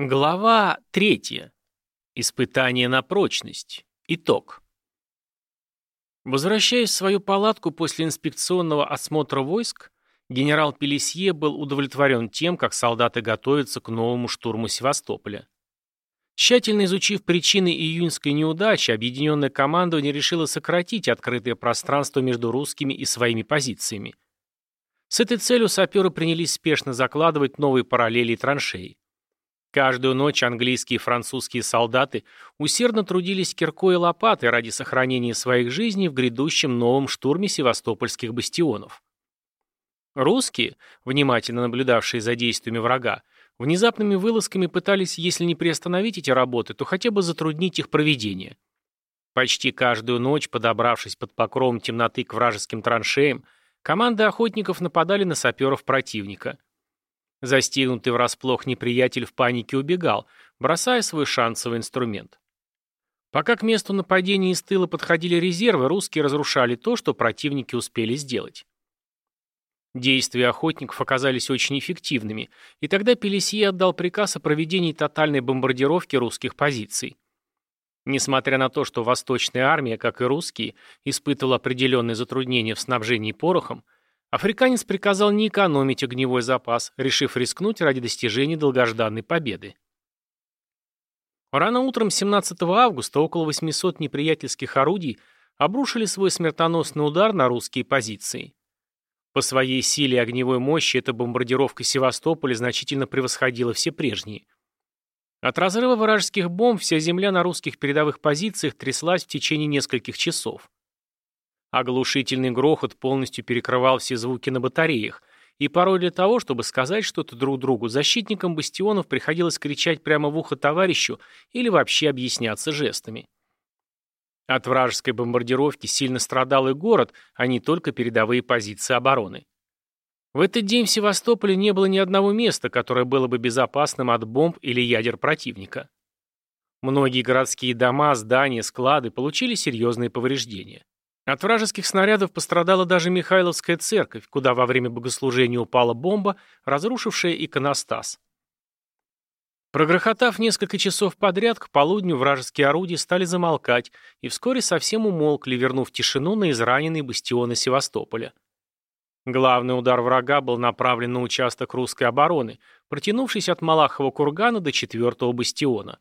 Глава третья. Испытание на прочность. Итог. Возвращаясь в свою палатку после инспекционного осмотра войск, генерал Пелесье был удовлетворен тем, как солдаты готовятся к новому штурму Севастополя. Тщательно изучив причины июньской неудачи, объединенное командование решило сократить открытое пространство между русскими и своими позициями. С этой целью саперы принялись спешно закладывать новые параллели и траншеи. Каждую ночь английские и французские солдаты усердно трудились киркой и лопатой ради сохранения своих жизней в грядущем новом штурме севастопольских бастионов. Русские, внимательно наблюдавшие за действиями врага, внезапными вылазками пытались, если не приостановить эти работы, то хотя бы затруднить их проведение. Почти каждую ночь, подобравшись под покровом темноты к вражеским траншеям, команды охотников нападали на саперов противника – Застигнутый врасплох неприятель в панике убегал, бросая свой шансовый инструмент. Пока к месту нападения из тыла подходили резервы, русские разрушали то, что противники успели сделать. Действия охотников оказались очень эффективными, и тогда Пелесье отдал приказ о проведении тотальной бомбардировки русских позиций. Несмотря на то, что Восточная армия, как и русские, испытывала определенные затруднения в снабжении порохом, Африканец приказал не экономить огневой запас, решив рискнуть ради достижения долгожданной победы. Рано утром 17 августа около 800 неприятельских орудий обрушили свой смертоносный удар на русские позиции. По своей силе и огневой мощи эта бомбардировка Севастополя значительно превосходила все прежние. От разрыва вражеских бомб вся земля на русских передовых позициях тряслась в течение нескольких часов. Оглушительный грохот полностью перекрывал все звуки на батареях, и порой для того, чтобы сказать что-то друг другу, защитникам бастионов приходилось кричать прямо в ухо товарищу или вообще объясняться жестами. От вражеской бомбардировки сильно страдал и город, а не только передовые позиции обороны. В этот день в Севастополе не было ни одного места, которое было бы безопасным от бомб или ядер противника. Многие городские дома, здания, склады получили серьезные повреждения. От вражеских снарядов пострадала даже Михайловская церковь, куда во время богослужения упала бомба, разрушившая иконостас. Прогрохотав несколько часов подряд, к полудню вражеские орудия стали замолкать и вскоре совсем умолкли, вернув тишину на израненные бастионы Севастополя. Главный удар врага был направлен на участок русской обороны, протянувшись от Малахова кургана до четвертого бастиона.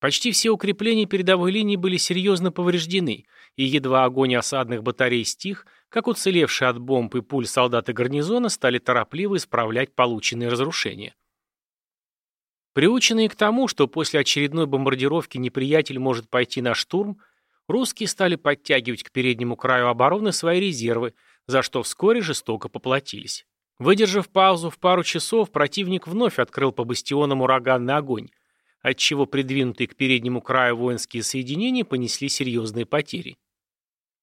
Почти все укрепления передовой линии были серьезно повреждены, и едва огонь осадных батарей стих, как уцелевшие от бомб и пуль солдаты гарнизона стали торопливо исправлять полученные разрушения. Приученные к тому, что после очередной бомбардировки неприятель может пойти на штурм, русские стали подтягивать к переднему краю обороны свои резервы, за что вскоре жестоко поплатились. Выдержав паузу в пару часов, противник вновь открыл по бастионам ураганный огонь, отчего придвинутые к переднему краю воинские соединения понесли серьезные потери.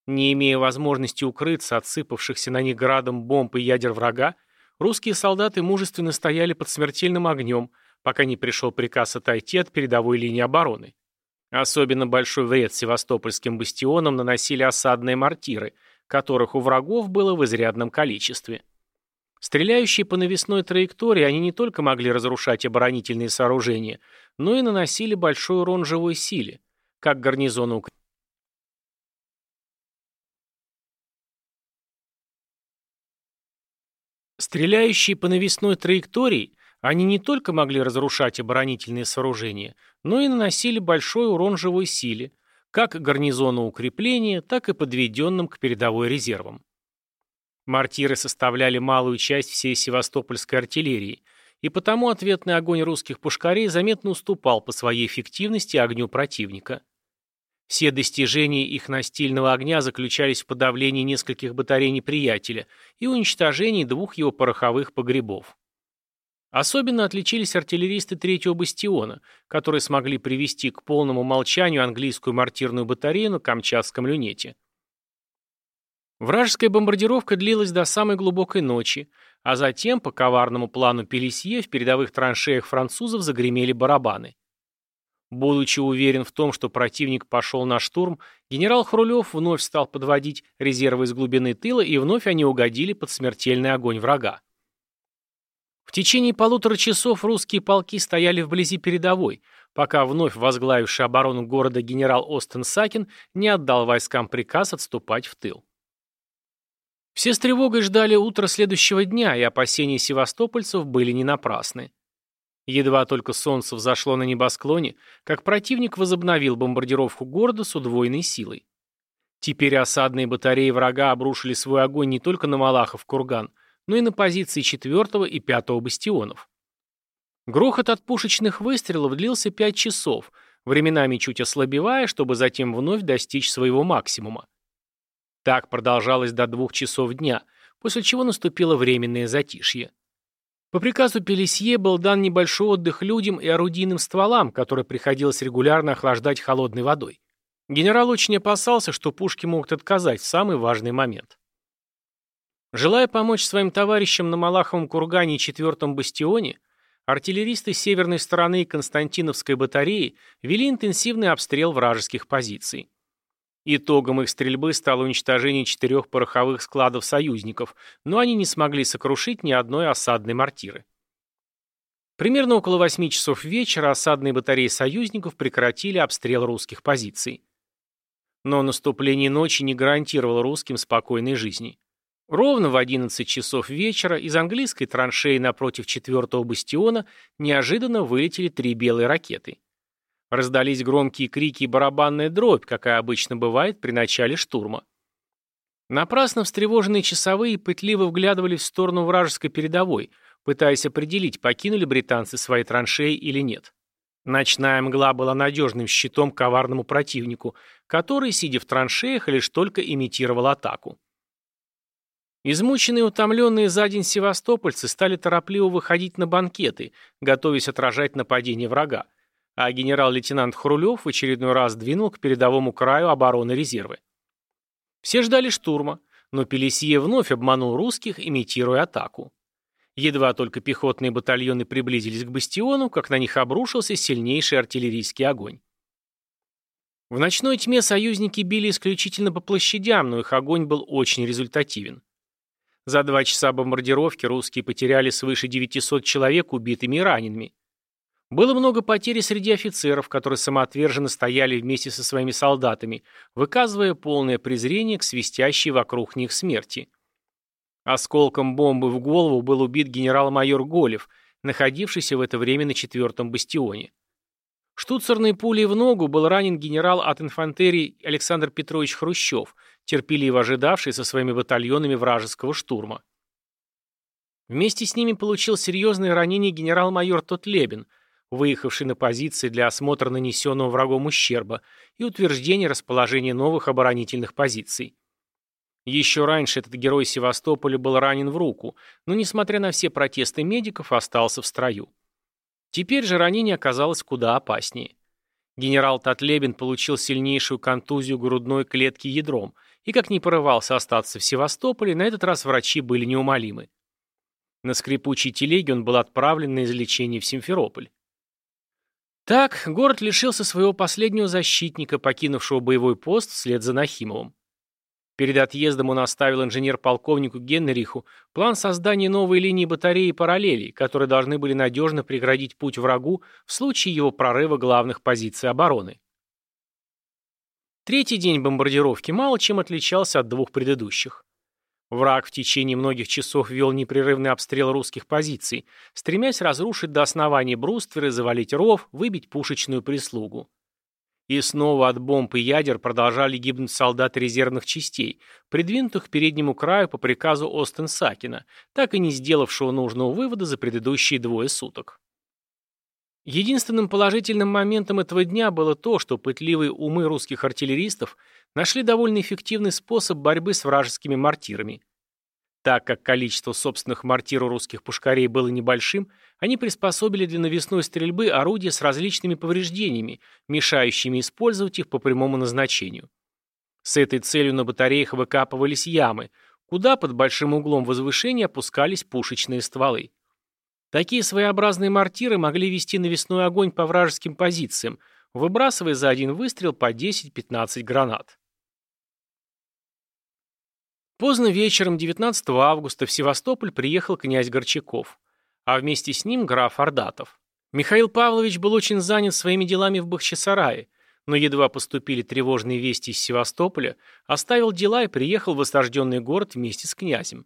Не имея возможности укрыться от сыпавшихся на них градом бомб и ядер врага, русские солдаты мужественно стояли под смертельным огнем, пока не пришел приказ отойти от передовой линии обороны. Особенно большой вред севастопольским бастионам наносили осадные мортиры, которых у врагов было в изрядном количестве. Стреляющие по навесной траектории, они не только могли разрушать оборонительные сооружения, но и наносили большой урон живой силе, как гарнизону Стреляющие по навесной траектории, они не только могли разрушать оборонительные сооружения, но и наносили большой урон живой силе, как гарнизону укрепления, так и подведенным к передовой резервам. Мортиры составляли малую часть всей севастопольской артиллерии, и потому ответный огонь русских пушкарей заметно уступал по своей эффективности огню противника. Все достижения их настильного огня заключались в подавлении нескольких батарей неприятеля и уничтожении двух его пороховых погребов. Особенно отличились артиллеристы третьего бастиона, которые смогли привести к полному молчанию английскую мортирную батарею на Камчатском люнете. Вражеская бомбардировка длилась до самой глубокой ночи, а затем, по коварному плану Пелесье, в передовых траншеях французов загремели барабаны. Будучи уверен в том, что противник пошел на штурм, генерал Хрулев вновь стал подводить резервы из глубины тыла, и вновь они угодили под смертельный огонь врага. В течение полутора часов русские полки стояли вблизи передовой, пока вновь возглавивший оборону города генерал Остен Сакин не отдал войскам приказ отступать в тыл. Все с тревогой ждали утра следующего дня, и опасения севастопольцев были не напрасны. Едва только солнце взошло на небосклоне, как противник возобновил бомбардировку города с удвоенной силой. Теперь осадные батареи врага обрушили свой огонь не только на Малахов курган, но и на позиции 4 и 5 бастионов. Грохот от пушечных выстрелов длился 5 часов, временами чуть ослабевая, чтобы затем вновь достичь своего максимума. Так продолжалось до двух часов дня, после чего наступило временное затишье. По приказу Пелесье был дан небольшой отдых людям и орудийным стволам, которые приходилось регулярно охлаждать холодной водой. Генерал очень опасался, что пушки могут отказать в самый важный момент. Желая помочь своим товарищам на Малаховом кургане и четвертом бастионе, артиллеристы северной стороны Константиновской батареи вели интенсивный обстрел вражеских позиций. Итогом их стрельбы стало уничтожение четырех пороховых складов союзников, но они не смогли сокрушить ни одной осадной мортиры. Примерно около восьми часов вечера осадные батареи союзников прекратили обстрел русских позиций. Но наступление ночи не гарантировало русским спокойной жизни. Ровно в 11 часов вечера из английской траншеи напротив четвертого бастиона неожиданно вылетели три белые ракеты. Раздались громкие крики и барабанная дробь, какая обычно бывает при начале штурма. Напрасно встревоженные часовые пытливо вглядывали в сторону вражеской передовой, пытаясь определить, покинули британцы свои траншеи или нет. Ночная мгла была надежным щитом коварному противнику, который, сидя в траншеях, лишь только имитировал атаку. Измученные и утомленные за день севастопольцы стали торопливо выходить на банкеты, готовясь отражать нападение врага а генерал-лейтенант Хрулев в очередной раз двинул к передовому краю обороны резервы. Все ждали штурма, но Пелесье вновь обманул русских, имитируя атаку. Едва только пехотные батальоны приблизились к бастиону, как на них обрушился сильнейший артиллерийский огонь. В ночной тьме союзники били исключительно по площадям, но их огонь был очень результативен. За два часа бомбардировки русские потеряли свыше 900 человек убитыми и ранеными. Было много потерь среди офицеров, которые самоотверженно стояли вместе со своими солдатами, выказывая полное презрение к свистящей вокруг них смерти. Осколком бомбы в голову был убит генерал-майор Голев, находившийся в это время на четвертом бастионе. Штуцерной пулей в ногу был ранен генерал от инфантерии Александр Петрович Хрущев, терпеливо ожидавший со своими батальонами вражеского штурма. Вместе с ними получил серьезное ранение генерал-майор Тотлебин, выехавший на позиции для осмотра нанесенного врагом ущерба и утверждения расположения новых оборонительных позиций. Еще раньше этот герой Севастополя был ранен в руку, но, несмотря на все протесты медиков, остался в строю. Теперь же ранение оказалось куда опаснее. Генерал Татлебин получил сильнейшую контузию грудной клетки ядром, и как ни порывался остаться в Севастополе, на этот раз врачи были неумолимы. На скрипучей телеге он был отправлен на излечение в Симферополь. Так, город лишился своего последнего защитника, покинувшего боевой пост вслед за Нахимовым. Перед отъездом он оставил инженер-полковнику Генриху план создания новой линии батареи параллелей, которые должны были надежно преградить путь врагу в случае его прорыва главных позиций обороны. Третий день бомбардировки мало чем отличался от двух предыдущих. Враг в течение многих часов вел непрерывный обстрел русских позиций, стремясь разрушить до основания брустверы, завалить ров, выбить пушечную прислугу. И снова от бомб и ядер продолжали гибнуть солдаты резервных частей, придвинутых к переднему краю по приказу Остен Сакина, так и не сделавшего нужного вывода за предыдущие двое суток. Единственным положительным моментом этого дня было то, что пытливые умы русских артиллеристов нашли довольно эффективный способ борьбы с вражескими мортирами. Так как количество собственных мортир у русских пушкарей было небольшим, они приспособили для навесной стрельбы орудия с различными повреждениями, мешающими использовать их по прямому назначению. С этой целью на батареях выкапывались ямы, куда под большим углом возвышения опускались пушечные стволы. Такие своеобразные мортиры могли вести навесной огонь по вражеским позициям, выбрасывая за один выстрел по 10-15 гранат. Поздно вечером 19 августа в Севастополь приехал князь Горчаков, а вместе с ним граф Ардатов. Михаил Павлович был очень занят своими делами в Бахчисарае, но едва поступили тревожные вести из Севастополя, оставил дела и приехал в осажденный город вместе с князем.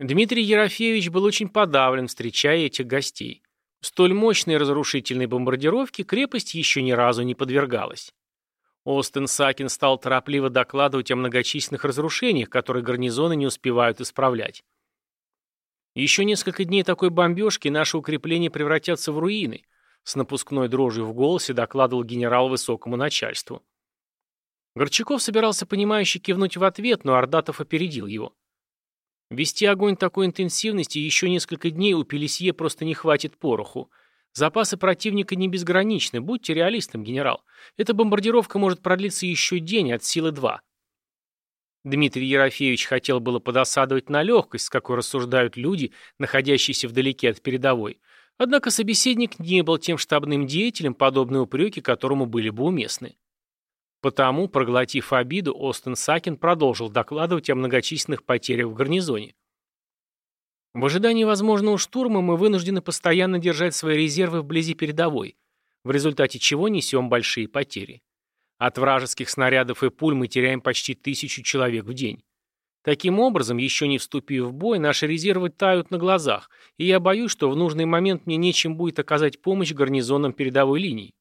Дмитрий Ерофеевич был очень подавлен, встречая этих гостей. Столь мощной разрушительной бомбардировки крепость еще ни разу не подвергалась. Остен Сакин стал торопливо докладывать о многочисленных разрушениях, которые гарнизоны не успевают исправлять. Еще несколько дней такой бомбежки наши укрепления превратятся в руины, с напускной дрожью в голосе докладывал генерал высокому начальству. Горчаков собирался понимающе кивнуть в ответ, но Ордатов опередил его. Вести огонь такой интенсивности еще несколько дней у Пелесье просто не хватит пороху. Запасы противника не безграничны, будьте реалистом, генерал. Эта бомбардировка может продлиться еще день, от силы два. Дмитрий Ерофеевич хотел было подосадовать на легкость, с какой рассуждают люди, находящиеся вдалеке от передовой. Однако собеседник не был тем штабным деятелем, подобные упреки которому были бы уместны. Потому, проглотив обиду, Остен Сакин продолжил докладывать о многочисленных потерях в гарнизоне. В ожидании возможного штурма мы вынуждены постоянно держать свои резервы вблизи передовой, в результате чего несем большие потери. От вражеских снарядов и пуль мы теряем почти тысячу человек в день. Таким образом, еще не вступив в бой, наши резервы тают на глазах, и я боюсь, что в нужный момент мне нечем будет оказать помощь гарнизонам передовой линии.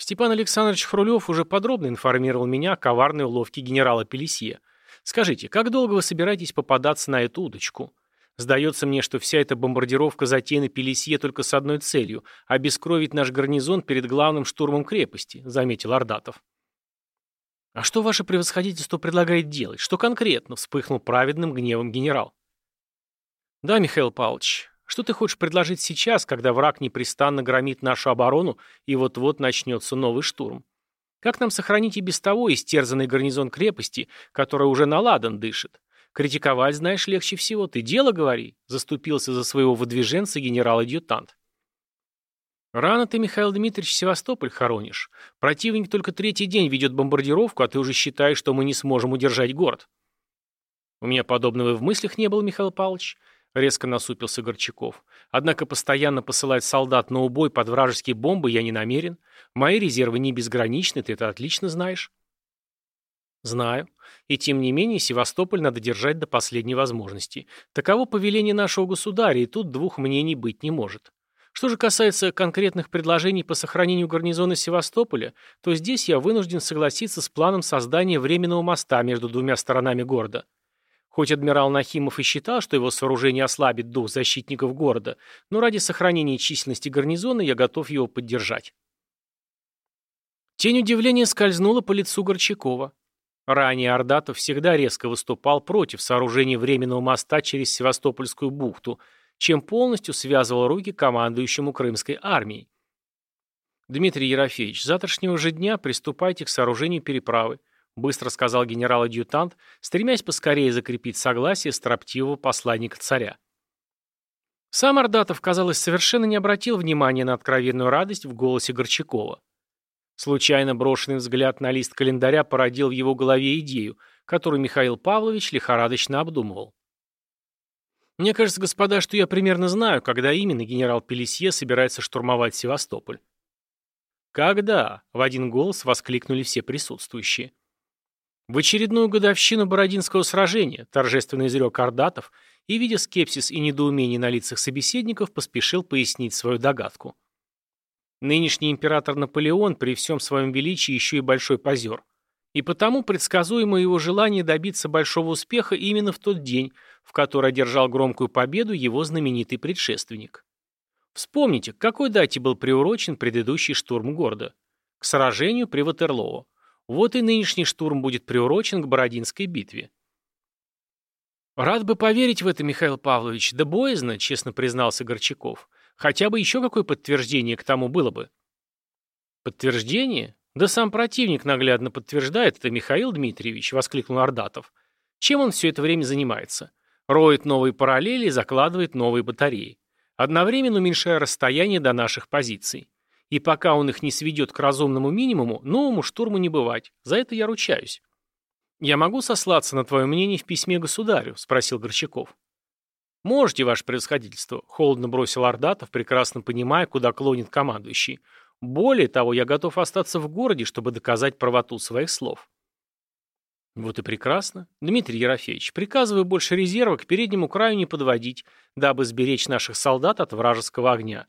Степан Александрович Хрулев уже подробно информировал меня о коварной уловке генерала Пелесье. Скажите, как долго вы собираетесь попадаться на эту удочку? Сдается мне, что вся эта бомбардировка затеяна Пелесье только с одной целью – обескровить наш гарнизон перед главным штурмом крепости, заметил Ордатов. «А что ваше превосходительство предлагает делать? Что конкретно?» – вспыхнул праведным гневом генерал. «Да, Михаил Павлович, что ты хочешь предложить сейчас, когда враг непрестанно громит нашу оборону и вот-вот начнется новый штурм? Как нам сохранить и без того истерзанный гарнизон крепости, которая уже наладан дышит? Критиковать, знаешь, легче всего. Ты дело говори, заступился за своего выдвиженца генерал-адъютант. Рано ты, Михаил Дмитриевич, Севастополь хоронишь. Противник только третий день ведет бомбардировку, а ты уже считаешь, что мы не сможем удержать город. У меня подобного и в мыслях не было, Михаил Павлович. Резко насупился Горчаков. Однако постоянно посылать солдат на убой под вражеские бомбы я не намерен. Мои резервы не безграничны, ты это отлично знаешь. Знаю. И тем не менее Севастополь надо держать до последней возможности. Таково повеление нашего государя, и тут двух мнений быть не может. Что же касается конкретных предложений по сохранению гарнизона Севастополя, то здесь я вынужден согласиться с планом создания временного моста между двумя сторонами города – Хоть адмирал Нахимов и считал, что его сооружение ослабит дух защитников города, но ради сохранения численности гарнизона я готов его поддержать. Тень удивления скользнула по лицу Горчакова. Ранее Ордатов всегда резко выступал против сооружения временного моста через Севастопольскую бухту, чем полностью связывал руки командующему Крымской армией. Дмитрий Ерофеевич, с завтрашнего же дня приступайте к сооружению переправы быстро сказал генерал-адъютант, стремясь поскорее закрепить согласие строптивого посланника царя. Сам Ордатов, казалось, совершенно не обратил внимания на откровенную радость в голосе Горчакова. Случайно брошенный взгляд на лист календаря породил в его голове идею, которую Михаил Павлович лихорадочно обдумывал. «Мне кажется, господа, что я примерно знаю, когда именно генерал Пелесье собирается штурмовать Севастополь». «Когда?» — в один голос воскликнули все присутствующие. В очередную годовщину Бородинского сражения торжественно изрек Ордатов и, видя скепсис и недоумение на лицах собеседников, поспешил пояснить свою догадку. Нынешний император Наполеон при всем своем величии еще и большой позер. И потому предсказуемо его желание добиться большого успеха именно в тот день, в который одержал громкую победу его знаменитый предшественник. Вспомните, к какой дате был приурочен предыдущий штурм города? К сражению при Ватерлоо. Вот и нынешний штурм будет приурочен к Бородинской битве. «Рад бы поверить в это, Михаил Павлович, да боязно», — честно признался Горчаков. «Хотя бы еще какое подтверждение к тому было бы». «Подтверждение? Да сам противник наглядно подтверждает это, Михаил Дмитриевич», — воскликнул Ордатов. «Чем он все это время занимается? Роет новые параллели и закладывает новые батареи, одновременно уменьшая расстояние до наших позиций. И пока он их не сведет к разумному минимуму, новому штурму не бывать. За это я ручаюсь. «Я могу сослаться на твое мнение в письме государю?» – спросил Горчаков. «Можете, ваше превосходительство», — холодно бросил Ордатов, прекрасно понимая, куда клонит командующий. «Более того, я готов остаться в городе, чтобы доказать правоту своих слов». Вот и прекрасно. Дмитрий Ерофеевич, приказываю больше резерва к переднему краю не подводить, дабы сберечь наших солдат от вражеского огня.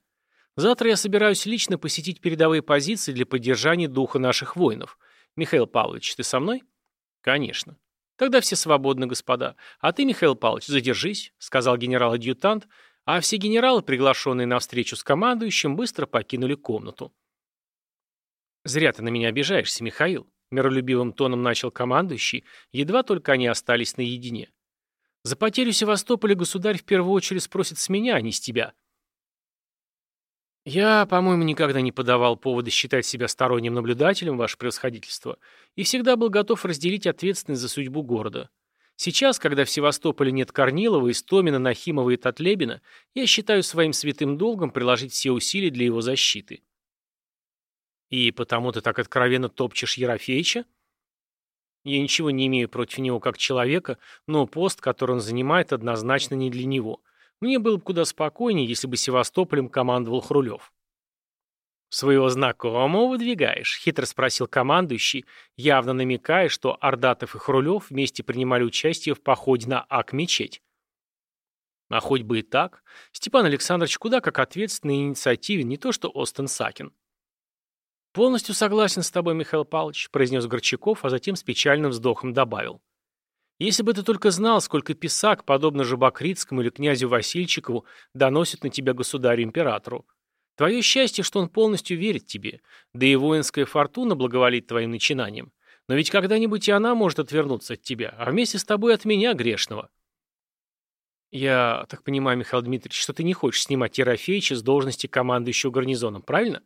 Завтра я собираюсь лично посетить передовые позиции для поддержания духа наших воинов. Михаил Павлович, ты со мной? Конечно. Тогда все свободны, господа. А ты, Михаил Павлович, задержись, сказал генерал-адъютант, а все генералы, приглашенные на встречу с командующим, быстро покинули комнату. Зря ты на меня обижаешься, Михаил, миролюбивым тоном начал командующий, едва только они остались наедине. За потерю Севастополя государь в первую очередь спросит с меня, а не с тебя. Я, по-моему, никогда не подавал повода считать себя сторонним наблюдателем, ваше превосходительство, и всегда был готов разделить ответственность за судьбу города. Сейчас, когда в Севастополе нет Корнилова, Истомина, Нахимова и Татлебина, я считаю своим святым долгом приложить все усилия для его защиты. И потому ты так откровенно топчешь Ерофеича? Я ничего не имею против него как человека, но пост, который он занимает, однозначно не для него. Мне было бы куда спокойнее, если бы Севастополем командовал Хрулев. «Своего знакомого выдвигаешь?» — хитро спросил командующий, явно намекая, что Ордатов и Хрулев вместе принимали участие в походе на Ак-мечеть. А хоть бы и так, Степан Александрович куда как ответственный и инициативен, не то что Остен Сакин. «Полностью согласен с тобой, Михаил Павлович», — произнес Горчаков, а затем с печальным вздохом добавил. «Если бы ты только знал, сколько писак, подобно Жабокритскому или князю Васильчикову, доносит на тебя государю-императору. Твое счастье, что он полностью верит тебе, да и воинская фортуна благоволит твоим начинаниям. Но ведь когда-нибудь и она может отвернуться от тебя, а вместе с тобой от меня, грешного». «Я так понимаю, Михаил Дмитриевич, что ты не хочешь снимать Ерофеича с должности командующего гарнизоном, правильно?»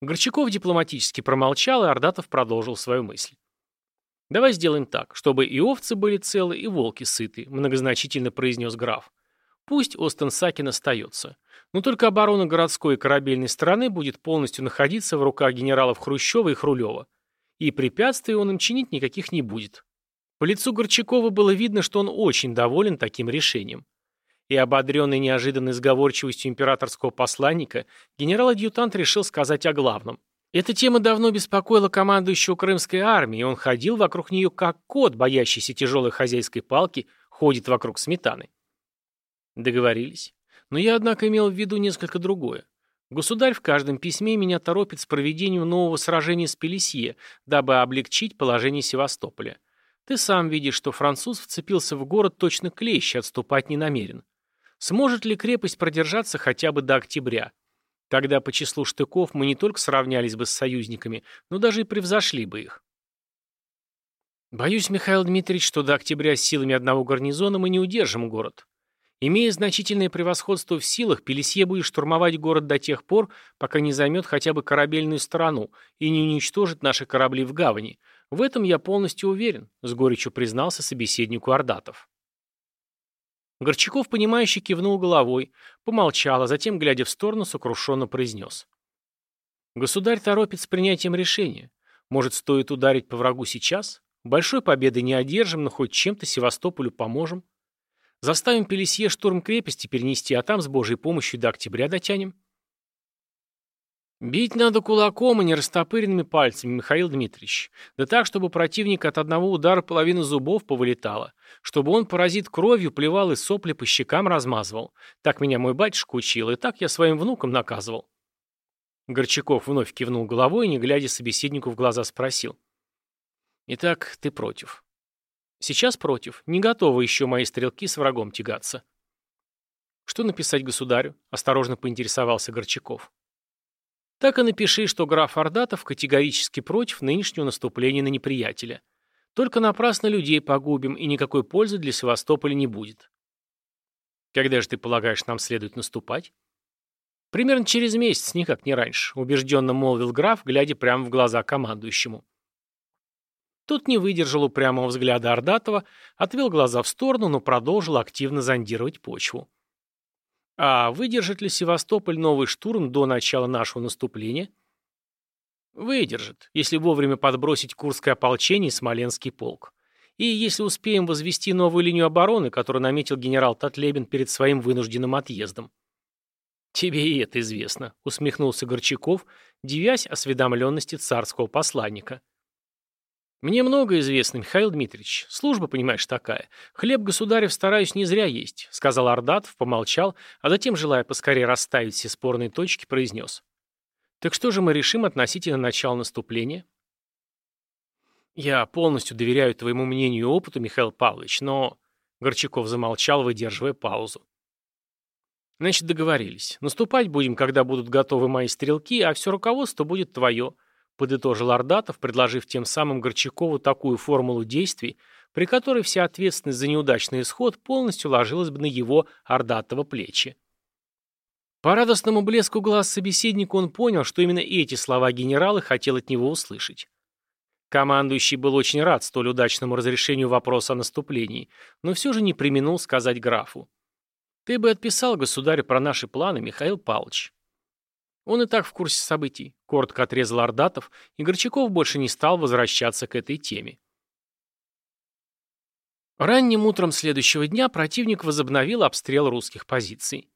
Горчаков дипломатически промолчал, и Ордатов продолжил свою мысль. «Давай сделаем так, чтобы и овцы были целы, и волки сыты», многозначительно произнес граф. «Пусть Остен Сакин остается. Но только оборона городской и корабельной стороны будет полностью находиться в руках генералов Хрущева и Хрулева. И препятствий он им чинить никаких не будет». По лицу Горчакова было видно, что он очень доволен таким решением и ободренный неожиданной сговорчивостью императорского посланника, генерал-адъютант решил сказать о главном. Эта тема давно беспокоила командующего Крымской армии, и он ходил вокруг нее как кот, боящийся тяжелой хозяйской палки, ходит вокруг сметаны. Договорились. Но я, однако, имел в виду несколько другое. Государь в каждом письме меня торопит с проведением нового сражения с Пелесье, дабы облегчить положение Севастополя. Ты сам видишь, что француз вцепился в город точно клещ и отступать не намерен. Сможет ли крепость продержаться хотя бы до октября? Тогда по числу штыков мы не только сравнялись бы с союзниками, но даже и превзошли бы их. Боюсь, Михаил Дмитриевич, что до октября с силами одного гарнизона мы не удержим город. Имея значительное превосходство в силах, Пелесье будет штурмовать город до тех пор, пока не займет хотя бы корабельную сторону и не уничтожит наши корабли в гавани. В этом я полностью уверен, с горечью признался собеседнику Ордатов. Горчаков, понимающе кивнул головой, помолчал, а затем, глядя в сторону, сокрушенно произнес. «Государь торопит с принятием решения. Может, стоит ударить по врагу сейчас? Большой победы не одержим, но хоть чем-то Севастополю поможем. Заставим Пелесье штурм крепости перенести, а там с Божьей помощью до октября дотянем». Бить надо кулаком, и не растопыренными пальцами, Михаил Дмитриевич. Да так, чтобы противник от одного удара половина зубов повылетала. Чтобы он паразит кровью плевал и сопли по щекам размазывал. Так меня мой батюшка учил, и так я своим внукам наказывал. Горчаков вновь кивнул головой и, не глядя собеседнику в глаза, спросил. «Итак, ты против?» «Сейчас против. Не готовы еще мои стрелки с врагом тягаться». «Что написать государю?» – осторожно поинтересовался Горчаков. Так и напиши, что граф Ордатов категорически против нынешнего наступления на неприятеля. Только напрасно людей погубим, и никакой пользы для Севастополя не будет. Когда же ты полагаешь, нам следует наступать? Примерно через месяц, никак не раньше, убежденно молвил граф, глядя прямо в глаза командующему. Тот не выдержал упрямого взгляда Ордатова, отвел глаза в сторону, но продолжил активно зондировать почву. А выдержит ли Севастополь новый штурм до начала нашего наступления? Выдержит, если вовремя подбросить Курское ополчение и Смоленский полк. И если успеем возвести новую линию обороны, которую наметил генерал Татлебин перед своим вынужденным отъездом. «Тебе и это известно», — усмехнулся Горчаков, девясь осведомленности царского посланника. «Мне много известно, Михаил Дмитриевич. Служба, понимаешь, такая. Хлеб государев стараюсь не зря есть», — сказал Ордатов, помолчал, а затем, желая поскорее расставить все спорные точки, произнес. «Так что же мы решим относительно начала наступления?» «Я полностью доверяю твоему мнению и опыту, Михаил Павлович, но...» Горчаков замолчал, выдерживая паузу. Значит, договорились. Наступать будем, когда будут готовы мои стрелки, а все руководство будет твое, подытожил Ордатов, предложив тем самым Горчакову такую формулу действий, при которой вся ответственность за неудачный исход полностью ложилась бы на его Ордатова плечи. По радостному блеску глаз собеседника он понял, что именно эти слова генерала хотел от него услышать. Командующий был очень рад столь удачному разрешению вопроса о наступлении, но все же не применул сказать графу. Ты бы отписал государю про наши планы, Михаил Павлович. Он и так в курсе событий, коротко отрезал Ордатов, и Горчаков больше не стал возвращаться к этой теме. Ранним утром следующего дня противник возобновил обстрел русских позиций.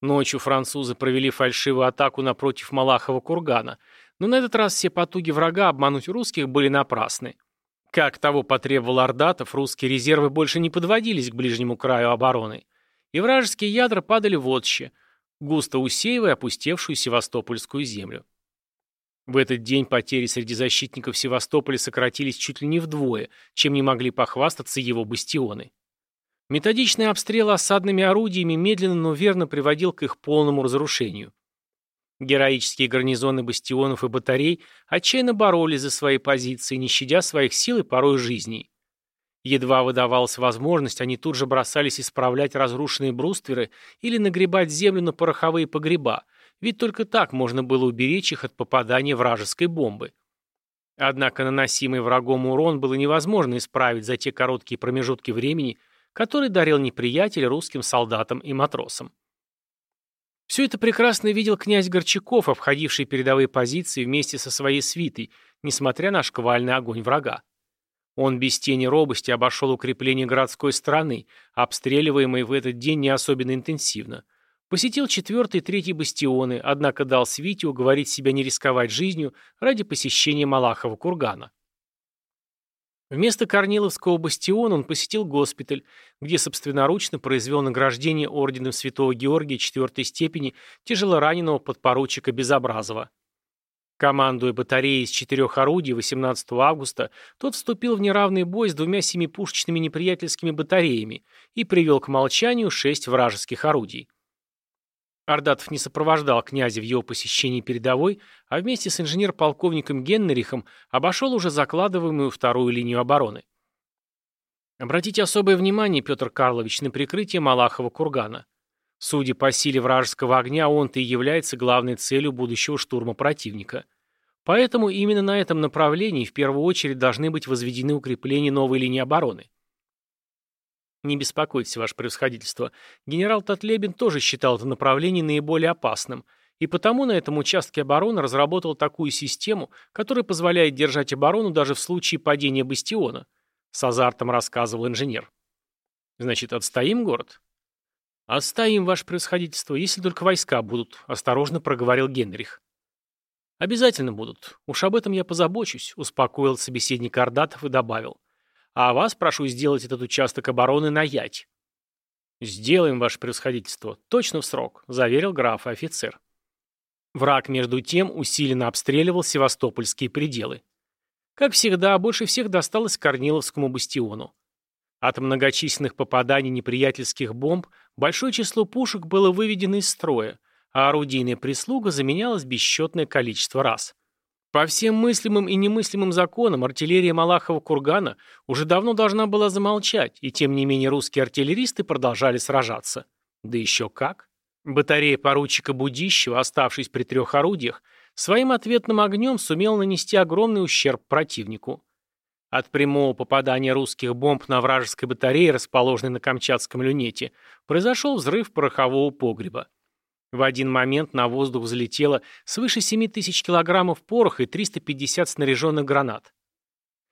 Ночью французы провели фальшивую атаку напротив Малахова кургана, но на этот раз все потуги врага обмануть русских были напрасны. Как того потребовал Ордатов, русские резервы больше не подводились к ближнему краю обороны и вражеские ядра падали в отще, густо усеивая опустевшую Севастопольскую землю. В этот день потери среди защитников Севастополя сократились чуть ли не вдвое, чем не могли похвастаться его бастионы. Методичный обстрел осадными орудиями медленно, но верно приводил к их полному разрушению. Героические гарнизоны бастионов и батарей отчаянно боролись за свои позиции, не щадя своих сил и порой жизней. Едва выдавалась возможность, они тут же бросались исправлять разрушенные брустверы или нагребать землю на пороховые погреба, ведь только так можно было уберечь их от попадания вражеской бомбы. Однако наносимый врагом урон было невозможно исправить за те короткие промежутки времени, которые дарил неприятель русским солдатам и матросам. Все это прекрасно видел князь Горчаков, обходивший передовые позиции вместе со своей свитой, несмотря на шквальный огонь врага. Он без тени робости обошел укрепление городской страны, обстреливаемые в этот день не особенно интенсивно. Посетил четвертый и третий бастионы, однако дал Свите уговорить себя не рисковать жизнью ради посещения Малахова кургана. Вместо Корниловского бастиона он посетил госпиталь, где собственноручно произвел награждение орденом Святого Георгия четвертой степени тяжелораненого подпоручика Безобразова. Командуя батареей из четырех орудий 18 августа, тот вступил в неравный бой с двумя семипушечными неприятельскими батареями и привел к молчанию шесть вражеских орудий. Ордатов не сопровождал князя в его посещении передовой, а вместе с инженер-полковником Геннерихом обошел уже закладываемую вторую линию обороны. Обратите особое внимание, Петр Карлович, на прикрытие Малахова кургана. Судя по силе вражеского огня, он-то и является главной целью будущего штурма противника. Поэтому именно на этом направлении в первую очередь должны быть возведены укрепления новой линии обороны. Не беспокойтесь, ваше превосходительство. Генерал Татлебин тоже считал это направление наиболее опасным, и потому на этом участке обороны разработал такую систему, которая позволяет держать оборону даже в случае падения бастиона. С азартом рассказывал инженер. Значит, отстоим город? «Оставим, ваше превосходительство, если только войска будут», — осторожно проговорил Генрих. «Обязательно будут. Уж об этом я позабочусь», — успокоил собеседник Ордатов и добавил. «А вас прошу сделать этот участок обороны на Ять». «Сделаем, ваше превосходительство. Точно в срок», — заверил граф и офицер. Враг, между тем, усиленно обстреливал севастопольские пределы. Как всегда, больше всех досталось Корниловскому бастиону. От многочисленных попаданий неприятельских бомб большое число пушек было выведено из строя, а орудийная прислуга заменялась бесчетное количество раз. По всем мыслимым и немыслимым законам артиллерия Малахова кургана уже давно должна была замолчать, и тем не менее русские артиллеристы продолжали сражаться. Да еще как. Батарея поручика Будищева, оставшись при трех орудиях, своим ответным огнем сумела нанести огромный ущерб противнику. От прямого попадания русских бомб на вражеской батарее, расположенной на Камчатском люнете, произошел взрыв порохового погреба. В один момент на воздух взлетело свыше 7 тысяч килограммов пороха и 350 снаряженных гранат.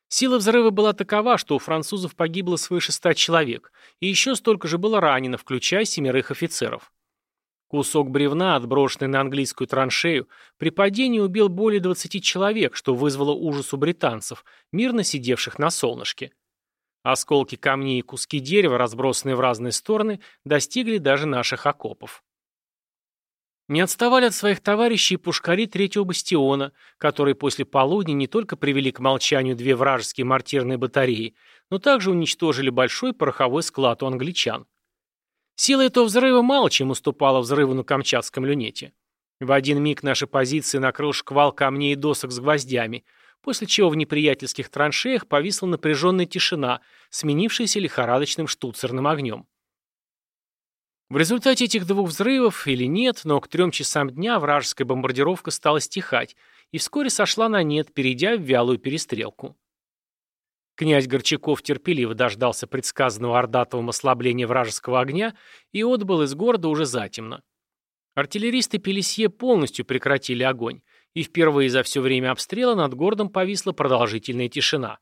Сила взрыва была такова, что у французов погибло свыше ста человек, и еще столько же было ранено, включая семерых офицеров. Кусок бревна, отброшенный на английскую траншею, при падении убил более 20 человек, что вызвало ужас у британцев, мирно сидевших на солнышке. Осколки камней и куски дерева, разбросанные в разные стороны, достигли даже наших окопов. Не отставали от своих товарищей пушкари третьего бастиона, которые после полудня не только привели к молчанию две вражеские мортирные батареи, но также уничтожили большой пороховой склад у англичан. Сила этого взрыва мало чем уступала взрыву на Камчатском люнете. В один миг наши позиции накрыл шквал камней и досок с гвоздями, после чего в неприятельских траншеях повисла напряженная тишина, сменившаяся лихорадочным штуцерным огнем. В результате этих двух взрывов или нет, но к трем часам дня вражеская бомбардировка стала стихать и вскоре сошла на нет, перейдя в вялую перестрелку. Князь Горчаков терпеливо дождался предсказанного Ордатовым ослабления вражеского огня и отбыл из города уже затемно. Артиллеристы Пелесье полностью прекратили огонь, и впервые за все время обстрела над городом повисла продолжительная тишина.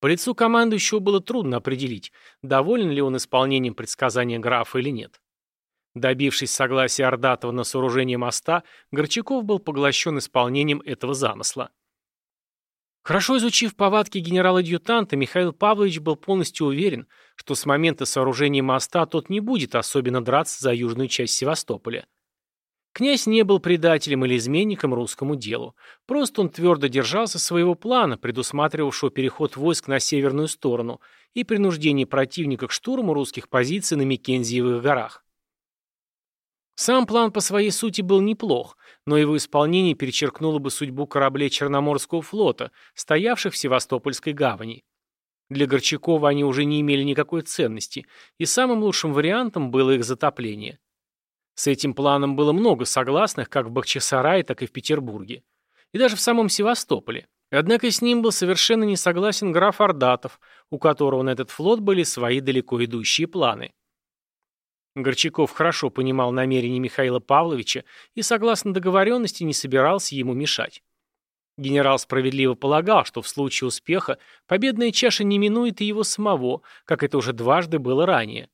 По лицу командующего было трудно определить, доволен ли он исполнением предсказания графа или нет. Добившись согласия Ордатова на сооружение моста, Горчаков был поглощен исполнением этого замысла. Хорошо изучив повадки генерала-адъютанта, Михаил Павлович был полностью уверен, что с момента сооружения моста тот не будет особенно драться за южную часть Севастополя. Князь не был предателем или изменником русскому делу. Просто он твердо держался своего плана, предусматривавшего переход войск на северную сторону и принуждение противника к штурму русских позиций на Микензиевых горах. Сам план по своей сути был неплох, но его исполнение перечеркнуло бы судьбу кораблей Черноморского флота, стоявших в Севастопольской гавани. Для Горчакова они уже не имели никакой ценности, и самым лучшим вариантом было их затопление. С этим планом было много согласных как в Бахчисарае, так и в Петербурге. И даже в самом Севастополе. Однако с ним был совершенно не согласен граф Ордатов, у которого на этот флот были свои далеко идущие планы. Горчаков хорошо понимал намерения Михаила Павловича и, согласно договоренности, не собирался ему мешать. Генерал справедливо полагал, что в случае успеха победная чаша не минует и его самого, как это уже дважды было ранее.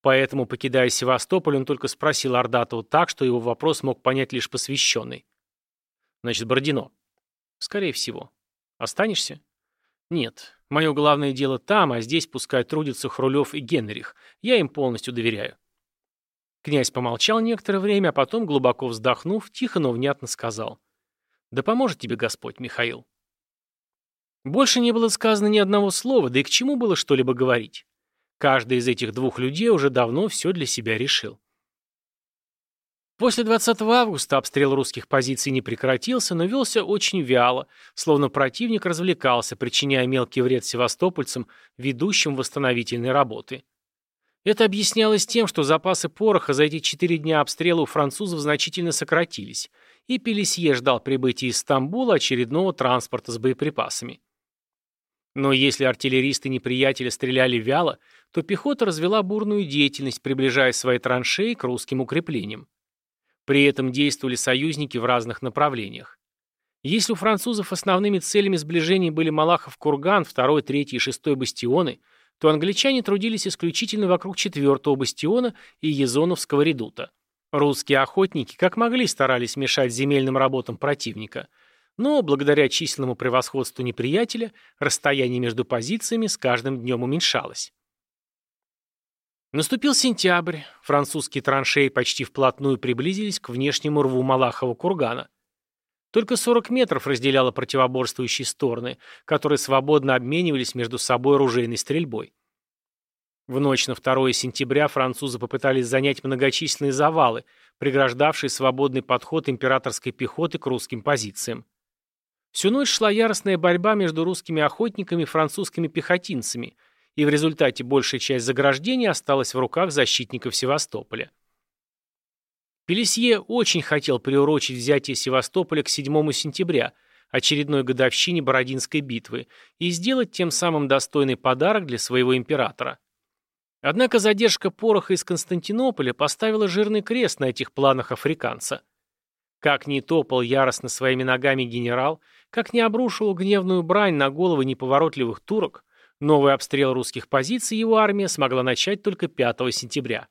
Поэтому, покидая Севастополь, он только спросил Ордатова так, что его вопрос мог понять лишь посвященный. «Значит, Бородино?» «Скорее всего. Останешься?» «Нет. Мое главное дело там, а здесь пускай трудятся Хрулев и Генрих. Я им полностью доверяю». Князь помолчал некоторое время, а потом, глубоко вздохнув, тихо, но внятно сказал. «Да поможет тебе Господь, Михаил». Больше не было сказано ни одного слова, да и к чему было что-либо говорить. Каждый из этих двух людей уже давно все для себя решил. После 20 августа обстрел русских позиций не прекратился, но велся очень вяло, словно противник развлекался, причиняя мелкий вред севастопольцам, ведущим восстановительные работы. Это объяснялось тем, что запасы пороха за эти четыре дня обстрела у французов значительно сократились, и Пелесье ждал прибытия из Стамбула очередного транспорта с боеприпасами. Но если артиллеристы неприятеля стреляли вяло, то пехота развела бурную деятельность, приближая свои траншеи к русским укреплениям. При этом действовали союзники в разных направлениях. Если у французов основными целями сближения были Малахов-Курган, 2, 3 и 6 бастионы – то англичане трудились исключительно вокруг четвертого бастиона и Езоновского редута. Русские охотники как могли старались мешать земельным работам противника, но благодаря численному превосходству неприятеля расстояние между позициями с каждым днем уменьшалось. Наступил сентябрь, французские траншеи почти вплотную приблизились к внешнему рву Малахова кургана. Только 40 метров разделяло противоборствующие стороны, которые свободно обменивались между собой оружейной стрельбой. В ночь на 2 сентября французы попытались занять многочисленные завалы, преграждавшие свободный подход императорской пехоты к русским позициям. Всю ночь шла яростная борьба между русскими охотниками и французскими пехотинцами, и в результате большая часть заграждений осталась в руках защитников Севастополя. Пелесье очень хотел приурочить взятие Севастополя к 7 сентября, очередной годовщине Бородинской битвы, и сделать тем самым достойный подарок для своего императора. Однако задержка пороха из Константинополя поставила жирный крест на этих планах африканца. Как ни топал яростно своими ногами генерал, как не обрушивал гневную брань на головы неповоротливых турок, новый обстрел русских позиций его армия смогла начать только 5 сентября.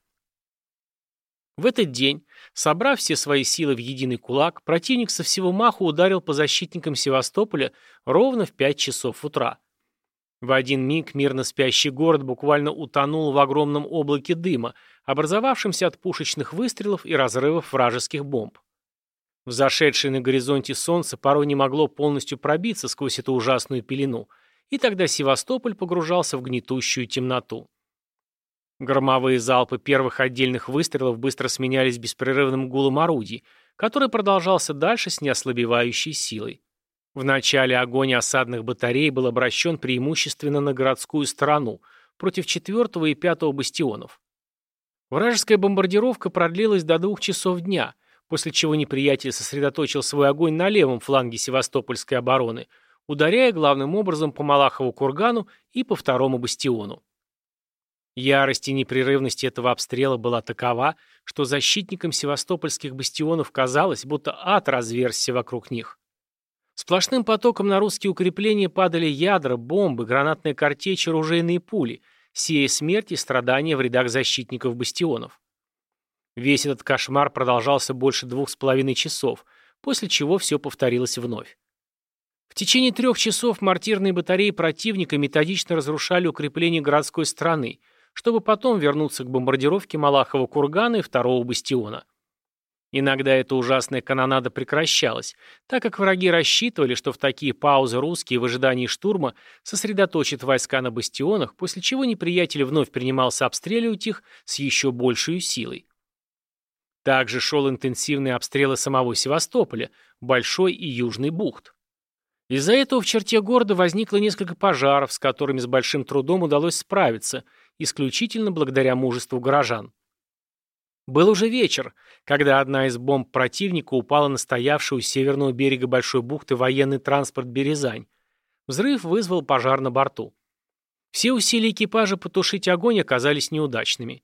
В этот день, собрав все свои силы в единый кулак, противник со всего маху ударил по защитникам Севастополя ровно в 5 часов утра. В один миг мирно спящий город буквально утонул в огромном облаке дыма, образовавшемся от пушечных выстрелов и разрывов вражеских бомб. Взошедшее на горизонте солнце порой не могло полностью пробиться сквозь эту ужасную пелену, и тогда Севастополь погружался в гнетущую темноту. Громовые залпы первых отдельных выстрелов быстро сменялись беспрерывным гулом орудий, который продолжался дальше с неослабевающей силой. Вначале огонь осадных батарей был обращен преимущественно на городскую сторону, против 4 и 5 бастионов. Вражеская бомбардировка продлилась до двух часов дня – после чего неприятель сосредоточил свой огонь на левом фланге Севастопольской обороны, ударяя главным образом по Малахову кургану и по второму бастиону. Ярость и непрерывность этого обстрела была такова, что защитникам севастопольских бастионов казалось, будто ад разверзся вокруг них. Сплошным потоком на русские укрепления падали ядра, бомбы, гранатные картечи, ружейные пули, сея смерть и страдания в рядах защитников бастионов. Весь этот кошмар продолжался больше двух с половиной часов, после чего все повторилось вновь. В течение трех часов мортирные батареи противника методично разрушали укрепления городской страны, чтобы потом вернуться к бомбардировке Малахова кургана и второго бастиона. Иногда эта ужасная канонада прекращалась, так как враги рассчитывали, что в такие паузы русские в ожидании штурма сосредоточат войска на бастионах, после чего неприятель вновь принимался обстреливать их с еще большей силой. Также шел интенсивный обстрел самого Севастополя, Большой и Южный бухт. Из-за этого в черте города возникло несколько пожаров, с которыми с большим трудом удалось справиться, исключительно благодаря мужеству горожан. Был уже вечер, когда одна из бомб противника упала на стоявший у северного берега Большой бухты военный транспорт «Березань». Взрыв вызвал пожар на борту. Все усилия экипажа потушить огонь оказались неудачными.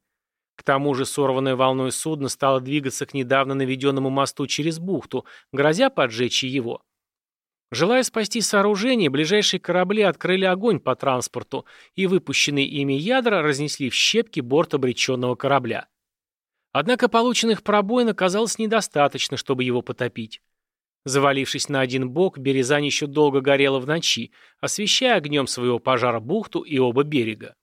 К тому же сорванное волной судно стало двигаться к недавно наведенному мосту через бухту, грозя поджечь его. Желая спасти сооружение, ближайшие корабли открыли огонь по транспорту, и выпущенные ими ядра разнесли в щепки борт обреченного корабля. Однако полученных пробоин оказалось недостаточно, чтобы его потопить. Завалившись на один бок, Березань еще долго горела в ночи, освещая огнем своего пожара бухту и оба берега.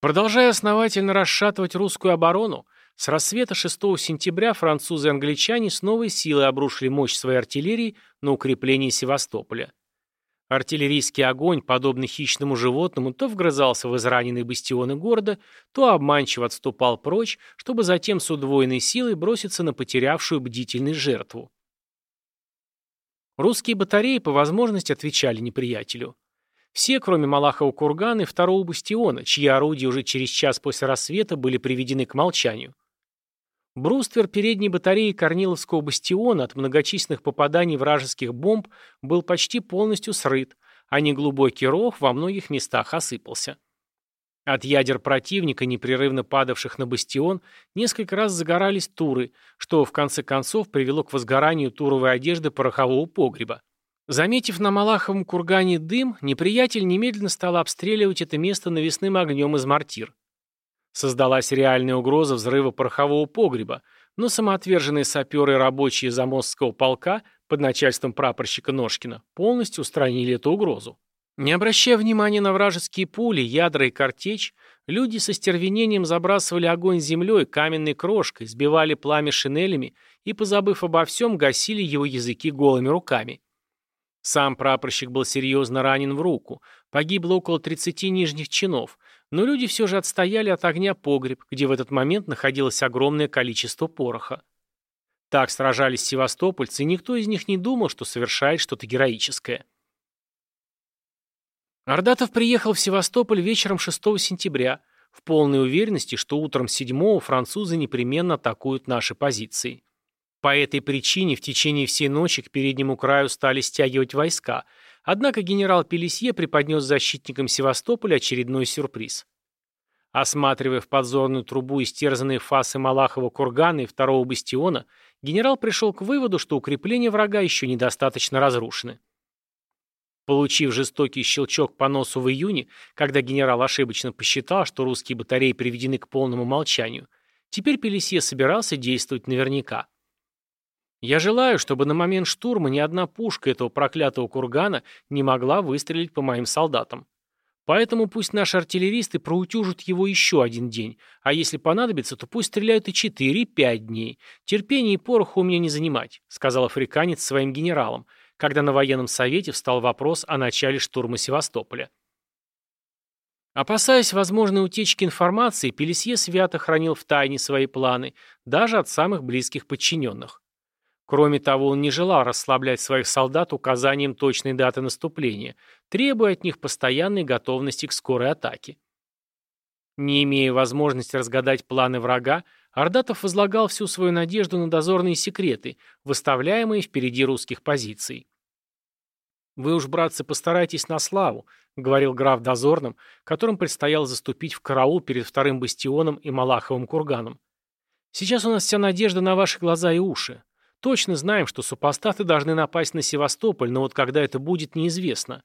Продолжая основательно расшатывать русскую оборону, с рассвета 6 сентября французы и англичане с новой силой обрушили мощь своей артиллерии на укрепление Севастополя. Артиллерийский огонь, подобный хищному животному, то вгрызался в израненные бастионы города, то обманчиво отступал прочь, чтобы затем с удвоенной силой броситься на потерявшую бдительность жертву. Русские батареи по возможности отвечали неприятелю. Все, кроме Малахова кургана и второго бастиона, чьи орудия уже через час после рассвета были приведены к молчанию. Бруствер передней батареи Корниловского бастиона от многочисленных попаданий вражеских бомб был почти полностью срыт, а неглубокий ров во многих местах осыпался. От ядер противника, непрерывно падавших на бастион, несколько раз загорались туры, что в конце концов привело к возгоранию туровой одежды порохового погреба. Заметив на Малаховом кургане дым, неприятель немедленно стал обстреливать это место навесным огнем из мортир. Создалась реальная угроза взрыва порохового погреба, но самоотверженные саперы и рабочие Замосского полка под начальством прапорщика Ножкина полностью устранили эту угрозу. Не обращая внимания на вражеские пули, ядра и картечь, люди со стервенением забрасывали огонь землей, каменной крошкой, сбивали пламя шинелями и, позабыв обо всем, гасили его языки голыми руками. Сам прапорщик был серьезно ранен в руку. Погибло около 30 нижних чинов, но люди все же отстояли от огня погреб, где в этот момент находилось огромное количество пороха. Так сражались севастопольцы, и никто из них не думал, что совершает что-то героическое. Ордатов приехал в Севастополь вечером 6 сентября, в полной уверенности, что утром 7 французы непременно атакуют наши позиции. По этой причине в течение всей ночи к переднему краю стали стягивать войска, однако генерал Пелесье преподнес защитникам Севастополя очередной сюрприз. Осматривая в подзорную трубу истерзанные фасы Малахова кургана и второго бастиона, генерал пришел к выводу, что укрепления врага еще недостаточно разрушены. Получив жестокий щелчок по носу в июне, когда генерал ошибочно посчитал, что русские батареи приведены к полному молчанию, теперь Пелесье собирался действовать наверняка. Я желаю, чтобы на момент штурма ни одна пушка этого проклятого кургана не могла выстрелить по моим солдатам. Поэтому пусть наши артиллеристы проутюжат его еще один день, а если понадобится, то пусть стреляют и четыре, и пять дней. Терпение и пороху у меня не занимать», — сказал африканец своим генералам, когда на военном совете встал вопрос о начале штурма Севастополя. Опасаясь возможной утечки информации, Пелесье свято хранил в тайне свои планы, даже от самых близких подчиненных. Кроме того, он не желал расслаблять своих солдат указанием точной даты наступления, требуя от них постоянной готовности к скорой атаке. Не имея возможности разгадать планы врага, Ордатов возлагал всю свою надежду на дозорные секреты, выставляемые впереди русских позиций. «Вы уж, братцы, постарайтесь на славу», — говорил граф дозорным, которым предстояло заступить в караул перед вторым бастионом и Малаховым курганом. «Сейчас у нас вся надежда на ваши глаза и уши. Точно знаем, что супостаты должны напасть на Севастополь, но вот когда это будет, неизвестно.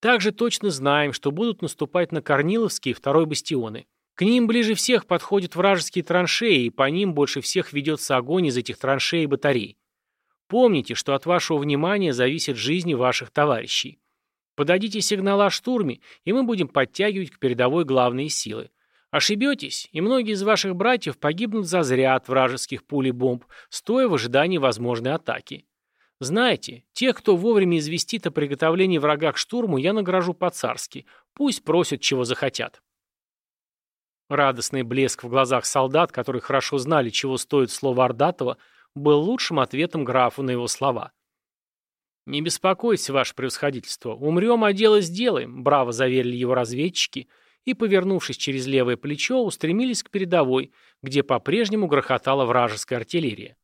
Также точно знаем, что будут наступать на Корниловские и второй бастионы. К ним ближе всех подходят вражеские траншеи, и по ним больше всех ведется огонь из этих траншей и батарей. Помните, что от вашего внимания зависит жизнь ваших товарищей. Подадите сигнал о штурме, и мы будем подтягивать к передовой главные силы. Ошибетесь, и многие из ваших братьев погибнут зазря от вражеских пуль и бомб, стоя в ожидании возможной атаки. Знаете, тех, кто вовремя известит о приготовлении врага к штурму, я награжу по-царски. Пусть просят, чего захотят. Радостный блеск в глазах солдат, которые хорошо знали, чего стоит слово Ордатова, был лучшим ответом графу на его слова. «Не беспокойтесь, ваше превосходительство. Умрем, а дело сделаем», — браво заверили его разведчики — и, повернувшись через левое плечо, устремились к передовой, где по-прежнему грохотала вражеская артиллерия.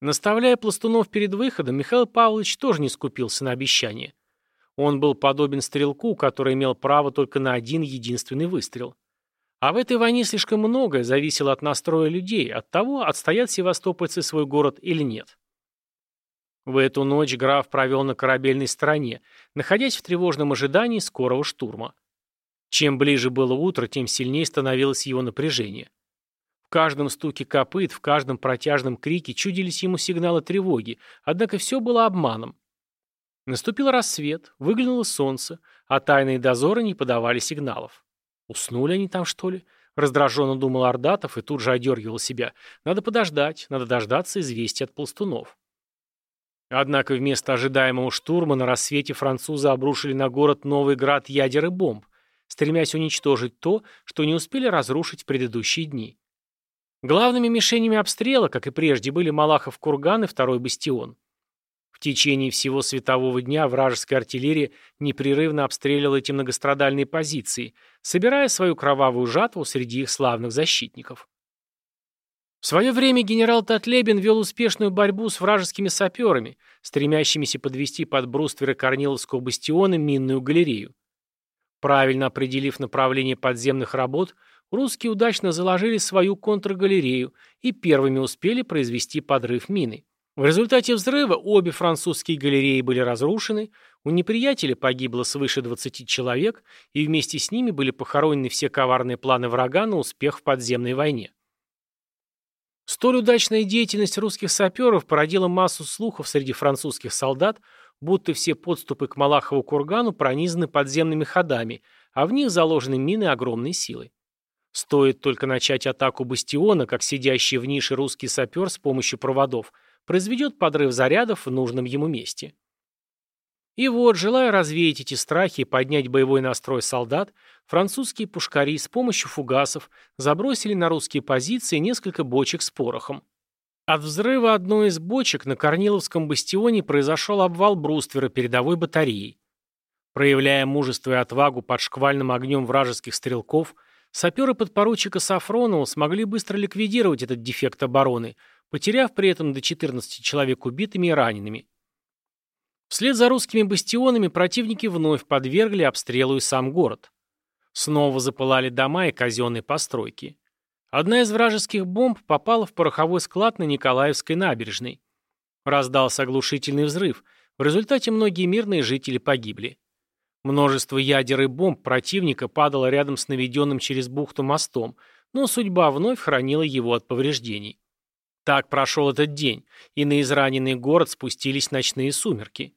Наставляя пластунов перед выходом, Михаил Павлович тоже не скупился на обещание. Он был подобен стрелку, который имел право только на один единственный выстрел. А в этой войне слишком многое зависело от настроя людей, от того, отстоят севастопольцы свой город или нет. В эту ночь граф провел на корабельной стороне, находясь в тревожном ожидании скорого штурма. Чем ближе было утро, тем сильнее становилось его напряжение. В каждом стуке копыт, в каждом протяжном крике чудились ему сигналы тревоги, однако все было обманом. Наступил рассвет, выглянуло солнце, а тайные дозоры не подавали сигналов. Уснули они там, что ли? Раздраженно думал Ордатов и тут же одергивал себя. Надо подождать, надо дождаться известия от полстунов. Однако вместо ожидаемого штурма на рассвете французы обрушили на город новый град ядер и бомб, стремясь уничтожить то, что не успели разрушить в предыдущие дни. Главными мишенями обстрела, как и прежде, были Малахов курган и второй бастион. В течение всего светового дня вражеская артиллерия непрерывно обстреливала эти многострадальные позиции, собирая свою кровавую жатву среди их славных защитников. В свое время генерал Татлебин вел успешную борьбу с вражескими саперами, стремящимися подвести под брустверы Корниловского бастиона минную галерею. Правильно определив направление подземных работ, русские удачно заложили свою контргалерею и первыми успели произвести подрыв мины. В результате взрыва обе французские галереи были разрушены, у неприятеля погибло свыше 20 человек, и вместе с ними были похоронены все коварные планы врага на успех в подземной войне. Столь удачная деятельность русских саперов породила массу слухов среди французских солдат будто все подступы к Малахову кургану пронизаны подземными ходами, а в них заложены мины огромной силы. Стоит только начать атаку бастиона, как сидящий в нише русский сапер с помощью проводов произведет подрыв зарядов в нужном ему месте. И вот, желая развеять эти страхи и поднять боевой настрой солдат, французские пушкари с помощью фугасов забросили на русские позиции несколько бочек с порохом. От взрыва одной из бочек на Корниловском бастионе произошел обвал бруствера передовой батареи. Проявляя мужество и отвагу под шквальным огнем вражеских стрелков, саперы подпоручика Сафронова смогли быстро ликвидировать этот дефект обороны, потеряв при этом до 14 человек убитыми и ранеными. Вслед за русскими бастионами противники вновь подвергли обстрелу и сам город. Снова запылали дома и казенные постройки. Одна из вражеских бомб попала в пороховой склад на Николаевской набережной. Раздался оглушительный взрыв. В результате многие мирные жители погибли. Множество ядер и бомб противника падало рядом с наведенным через бухту мостом, но судьба вновь хранила его от повреждений. Так прошел этот день, и на израненный город спустились ночные сумерки.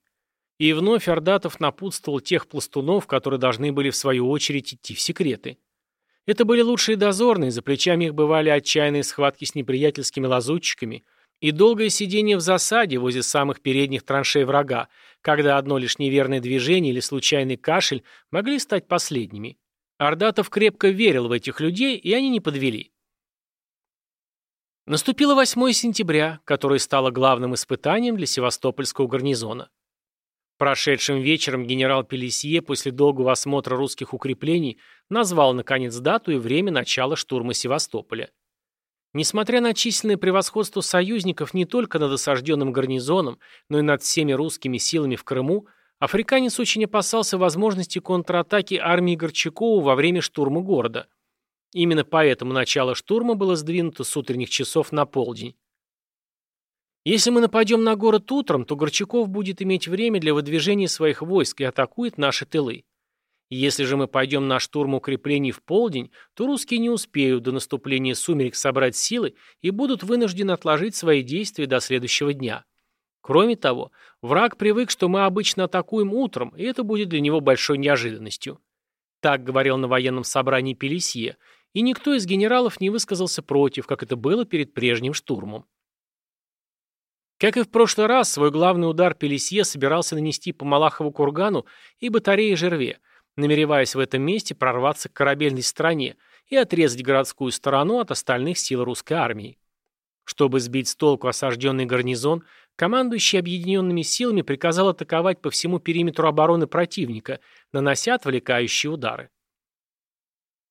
И вновь Ордатов напутствовал тех пластунов, которые должны были в свою очередь идти в секреты. Это были лучшие дозорные, за плечами их бывали отчаянные схватки с неприятельскими лазутчиками и долгое сидение в засаде возле самых передних траншей врага, когда одно лишь неверное движение или случайный кашель могли стать последними. Ордатов крепко верил в этих людей, и они не подвели. Наступило 8 сентября, которое стало главным испытанием для Севастопольского гарнизона. Прошедшим вечером генерал Пелесье после долгого осмотра русских укреплений назвал, наконец, дату и время начала штурма Севастополя. Несмотря на численное превосходство союзников не только над осажденным гарнизоном, но и над всеми русскими силами в Крыму, африканец очень опасался возможности контратаки армии Горчакова во время штурма города. Именно поэтому начало штурма было сдвинуто с утренних часов на полдень. Если мы нападем на город утром, то Горчаков будет иметь время для выдвижения своих войск и атакует наши тылы. Если же мы пойдем на штурм укреплений в полдень, то русские не успеют до наступления сумерек собрать силы и будут вынуждены отложить свои действия до следующего дня. Кроме того, враг привык, что мы обычно атакуем утром, и это будет для него большой неожиданностью. Так говорил на военном собрании Пелесье, и никто из генералов не высказался против, как это было перед прежним штурмом. Как и в прошлый раз, свой главный удар Пелесье собирался нанести по Малахову кургану и батарее Жерве, намереваясь в этом месте прорваться к корабельной стране и отрезать городскую сторону от остальных сил русской армии. Чтобы сбить с толку осажденный гарнизон, командующий объединенными силами приказал атаковать по всему периметру обороны противника, нанося отвлекающие удары.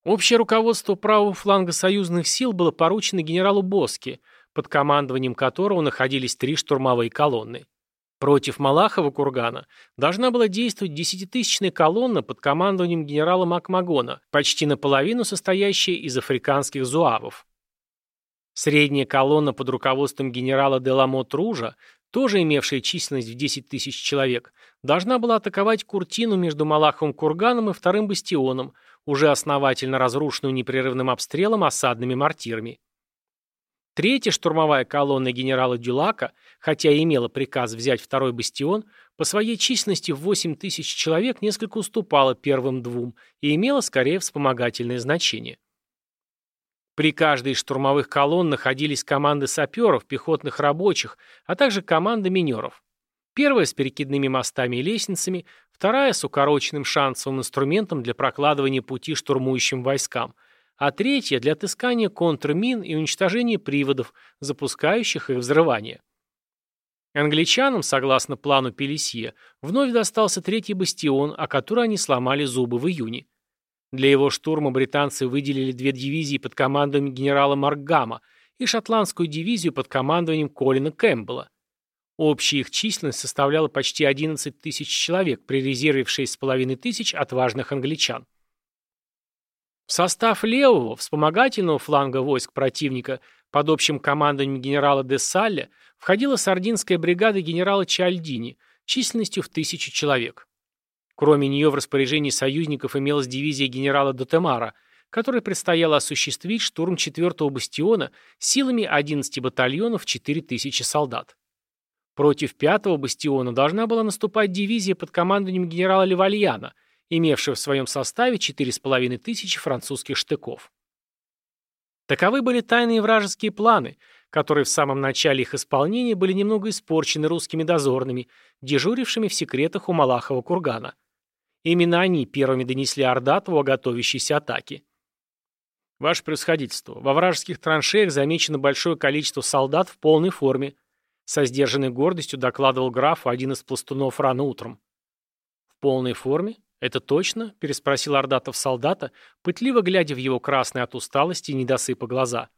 Общее руководство правого фланга союзных сил было поручено генералу Боске – под командованием которого находились три штурмовые колонны. Против Малахова кургана должна была действовать десятитысячная колонна под командованием генерала Макмагона, почти наполовину состоящая из африканских зуавов. Средняя колонна под руководством генерала Деламот Ружа, тоже имевшая численность в 10 тысяч человек, должна была атаковать Куртину между Малаховым курганом и вторым бастионом, уже основательно разрушенную непрерывным обстрелом осадными мортирами. Третья штурмовая колонна генерала Дюлака, хотя и имела приказ взять второй бастион, по своей численности в 8 тысяч человек несколько уступала первым двум и имела скорее вспомогательное значение. При каждой из штурмовых колонн находились команды саперов, пехотных рабочих, а также команды минеров. Первая с перекидными мостами и лестницами, вторая с укороченным шансовым инструментом для прокладывания пути штурмующим войскам, а третья для отыскания контрмин и уничтожения приводов, запускающих их взрывание. Англичанам, согласно плану Пелесье, вновь достался третий бастион, о который они сломали зубы в июне. Для его штурма британцы выделили две дивизии под командованием генерала Маркгама и шотландскую дивизию под командованием Колина Кэмпбелла. Общая их численность составляла почти 11 тысяч человек при резерве в 6,5 тысяч отважных англичан. В состав левого, вспомогательного фланга войск противника под общим командованием генерала де Салля входила сардинская бригада генерала Чальдини численностью в тысячу человек. Кроме нее в распоряжении союзников имелась дивизия генерала Дотемара, которой предстояло осуществить штурм 4-го бастиона силами 11 батальонов 4000 солдат. Против 5-го бастиона должна была наступать дивизия под командованием генерала Левальяна – имевший в своем составе 4,5 тысячи французских штыков. Таковы были тайные вражеские планы, которые в самом начале их исполнения были немного испорчены русскими дозорными, дежурившими в секретах у Малахова кургана. Именно они первыми донесли Ордатову о готовящейся атаке. «Ваше превосходительство, во вражеских траншеях замечено большое количество солдат в полной форме», со сдержанной гордостью докладывал графу один из пластунов рано утром. «В полной форме? «Это точно?» – переспросил Ордатов солдата, пытливо глядя в его красные от усталости и недосыпа глаза.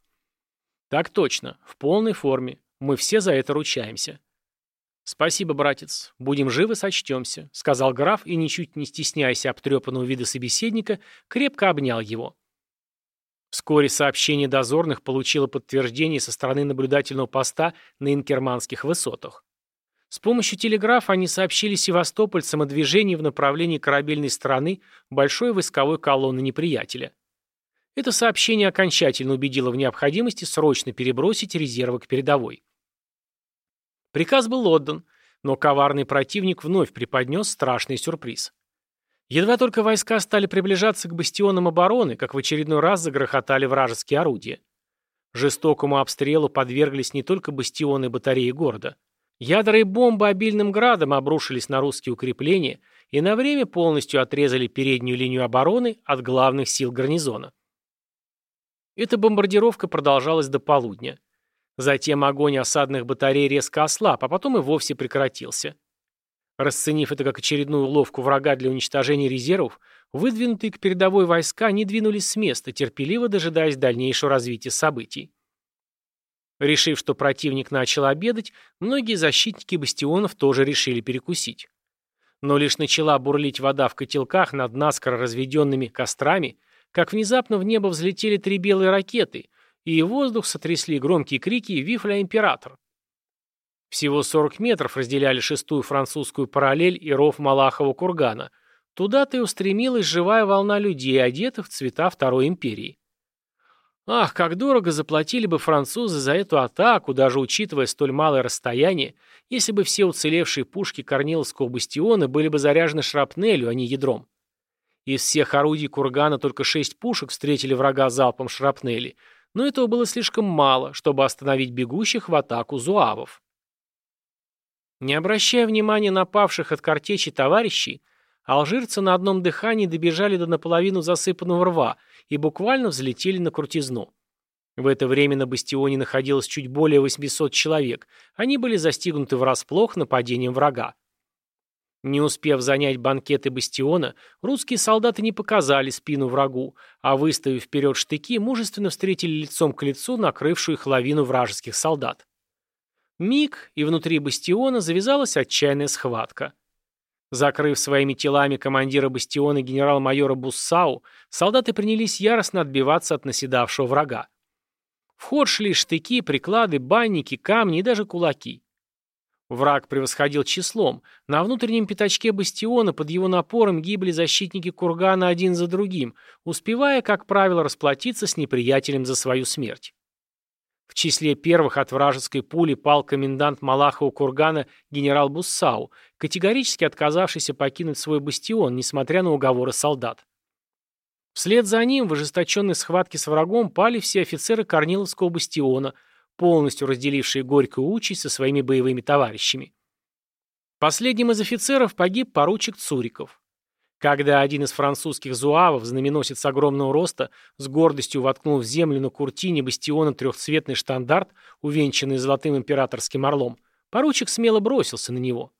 «Так точно, в полной форме. Мы все за это ручаемся». «Спасибо, братец. Будем живы, сочтемся», — сказал граф и, ничуть не стесняясь обтрепанного вида собеседника, крепко обнял его. Вскоре сообщение дозорных получило подтверждение со стороны наблюдательного поста на Инкерманских высотах. С помощью телеграфа они сообщили севастопольцам о движении в направлении корабельной стороны большой войсковой колонны неприятеля. Это сообщение окончательно убедило в необходимости срочно перебросить резервы к передовой. Приказ был отдан, но коварный противник вновь преподнес страшный сюрприз. Едва только войска стали приближаться к бастионам обороны, как в очередной раз загрохотали вражеские орудия. Жестокому обстрелу подверглись не только бастионы батареи города. Ядра и бомбы обильным градом обрушились на русские укрепления и на время полностью отрезали переднюю линию обороны от главных сил гарнизона. Эта бомбардировка продолжалась до полудня. Затем огонь осадных батарей резко ослаб, а потом и вовсе прекратился. Расценив это как очередную уловку врага для уничтожения резервов, выдвинутые к передовой войска не двинулись с места, терпеливо дожидаясь дальнейшего развития событий. Решив, что противник начал обедать, многие защитники бастионов тоже решили перекусить. Но лишь начала бурлить вода в котелках над наскоро разведенными кострами, как внезапно в небо взлетели три белые ракеты, и воздух сотрясли громкие крики «Вифля император!». Всего 40 метров разделяли шестую французскую параллель и ров Малахова кургана. Туда-то и устремилась живая волна людей, одетых в цвета Второй империи. Ах, как дорого заплатили бы французы за эту атаку, даже учитывая столь малое расстояние, если бы все уцелевшие пушки Корниловского бастиона были бы заряжены шрапнелью, а не ядром. Из всех орудий кургана только шесть пушек встретили врага залпом шрапнели, но этого было слишком мало, чтобы остановить бегущих в атаку зуавов. Не обращая внимания на павших от картечи товарищей, алжирцы на одном дыхании добежали до наполовину засыпанного рва и буквально взлетели на крутизну. В это время на бастионе находилось чуть более 800 человек. Они были застигнуты врасплох нападением врага. Не успев занять банкеты бастиона, русские солдаты не показали спину врагу, а выставив вперед штыки, мужественно встретили лицом к лицу накрывшую их лавину вражеских солдат. Миг, и внутри бастиона завязалась отчаянная схватка. Закрыв своими телами командира бастиона генерал-майора Буссау, солдаты принялись яростно отбиваться от наседавшего врага. В ход шли штыки, приклады, банники, камни и даже кулаки. Враг превосходил числом. На внутреннем пятачке бастиона под его напором гибли защитники кургана один за другим, успевая, как правило, расплатиться с неприятелем за свою смерть. В числе первых от вражеской пули пал комендант Малахова кургана генерал Буссау, категорически отказавшийся покинуть свой бастион, несмотря на уговоры солдат. Вслед за ним в ожесточенной схватке с врагом пали все офицеры Корниловского бастиона – полностью разделившие горькую участь со своими боевыми товарищами. Последним из офицеров погиб поручик Цуриков. Когда один из французских зуавов, знаменосец огромного роста, с гордостью воткнул в землю на куртине бастиона трехцветный штандарт, увенчанный золотым императорским орлом, поручик смело бросился на него.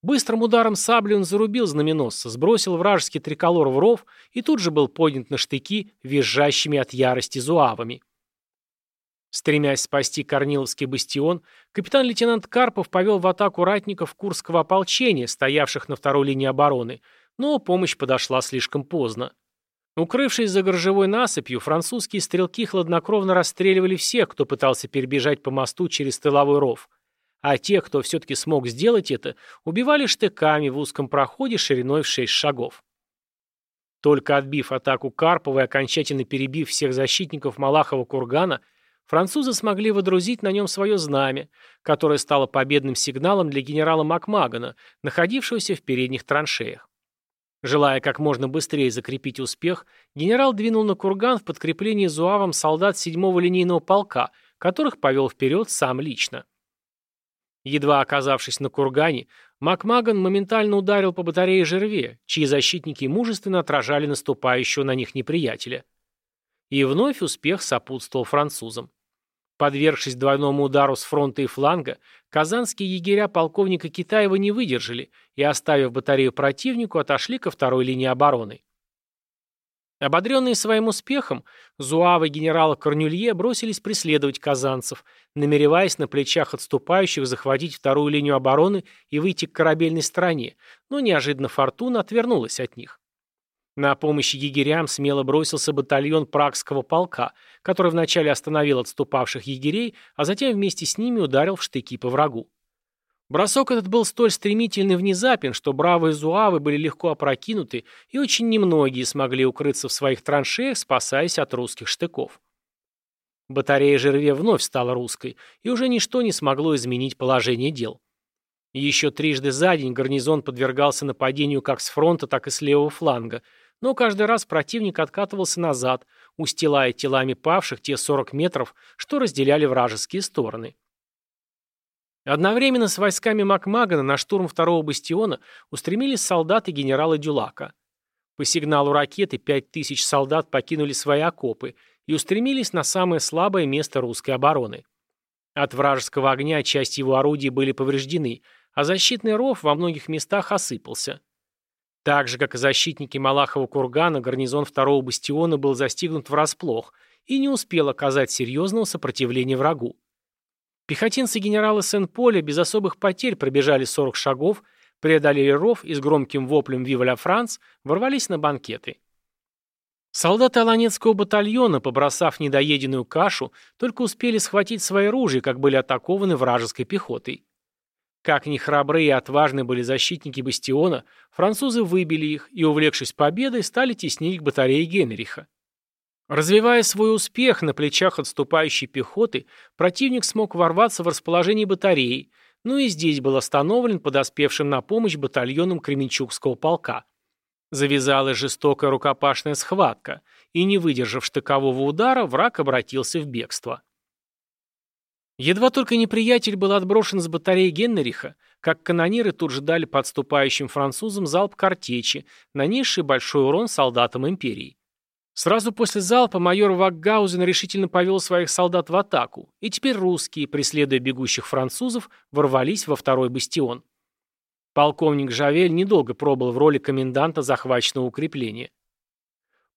Быстрым ударом сабли он зарубил знаменосца, сбросил вражеский триколор в ров и тут же был поднят на штыки, визжащими от ярости зуавами. Стремясь спасти Корниловский бастион, капитан-лейтенант Карпов повел в атаку ратников Курского ополчения, стоявших на второй линии обороны, но помощь подошла слишком поздно. Укрывшись за горжевой насыпью, французские стрелки хладнокровно расстреливали всех, кто пытался перебежать по мосту через тыловой ров, а тех, кто все-таки смог сделать это, убивали штыками в узком проходе шириной в шесть шагов. Только отбив атаку Карпова и окончательно перебив всех защитников Малахова кургана, французы смогли водрузить на нем свое знамя, которое стало победным сигналом для генерала Макмагана, находившегося в передних траншеях. Желая как можно быстрее закрепить успех, генерал двинул на курган в подкреплении зуавом солдат 7-го линейного полка, которых повел вперед сам лично. Едва оказавшись на кургане, Макмаган моментально ударил по батарее Жерве, чьи защитники мужественно отражали наступающего на них неприятеля. И вновь успех сопутствовал французам. Подвергшись двойному удару с фронта и фланга, казанские егеря полковника Китаева не выдержали и, оставив батарею противнику, отошли ко второй линии обороны. Ободренные своим успехом, зуавы генерала Корнюлье бросились преследовать казанцев, намереваясь на плечах отступающих захватить вторую линию обороны и выйти к корабельной стороне, но неожиданно фортуна отвернулась от них. На помощь егерям смело бросился батальон Прагского полка, который вначале остановил отступавших егерей, а затем вместе с ними ударил в штыки по врагу. Бросок этот был столь стремительный и внезапен, что бравые зуавы были легко опрокинуты, и очень немногие смогли укрыться в своих траншеях, спасаясь от русских штыков. Батарея Жерве вновь стала русской, и уже ничто не смогло изменить положение дел. Еще трижды за день гарнизон подвергался нападению как с фронта, так и с левого фланга, но каждый раз противник откатывался назад, устилая телами павших те 40 метров, что разделяли вражеские стороны. Одновременно с войсками Макмагана на штурм второго бастиона устремились солдаты генерала Дюлака. По сигналу ракеты 5000 солдат покинули свои окопы и устремились на самое слабое место русской обороны. От вражеского огня часть его орудий были повреждены, а защитный ров во многих местах осыпался. Так же, как и защитники Малахова кургана, гарнизон второго бастиона был застигнут врасплох и не успел оказать серьезного сопротивления врагу. Пехотинцы генерала Сен-Поля без особых потерь пробежали 40 шагов, преодолели ров и с громким воплем «Вива Франц» ворвались на банкеты. Солдаты Аланецкого батальона, побросав недоеденную кашу, только успели схватить свои ружья, как были атакованы вражеской пехотой. Как ни храбрые и отважны были защитники бастиона, французы выбили их и, увлекшись победой, стали теснить к батарее Генриха. Развивая свой успех на плечах отступающей пехоты, противник смог ворваться в расположение батареи, но и здесь был остановлен подоспевшим на помощь батальоном Кременчугского полка. Завязалась жестокая рукопашная схватка, и, не выдержав штыкового удара, враг обратился в бегство. Едва только неприятель был отброшен с батареи Генриха, как канониры тут же дали подступающим французам залп картечи, нанесший большой урон солдатам империи. Сразу после залпа майор Вакгаузен решительно повел своих солдат в атаку, и теперь русские, преследуя бегущих французов, ворвались во второй бастион. Полковник Жавель недолго пробыл в роли коменданта захваченного укрепления.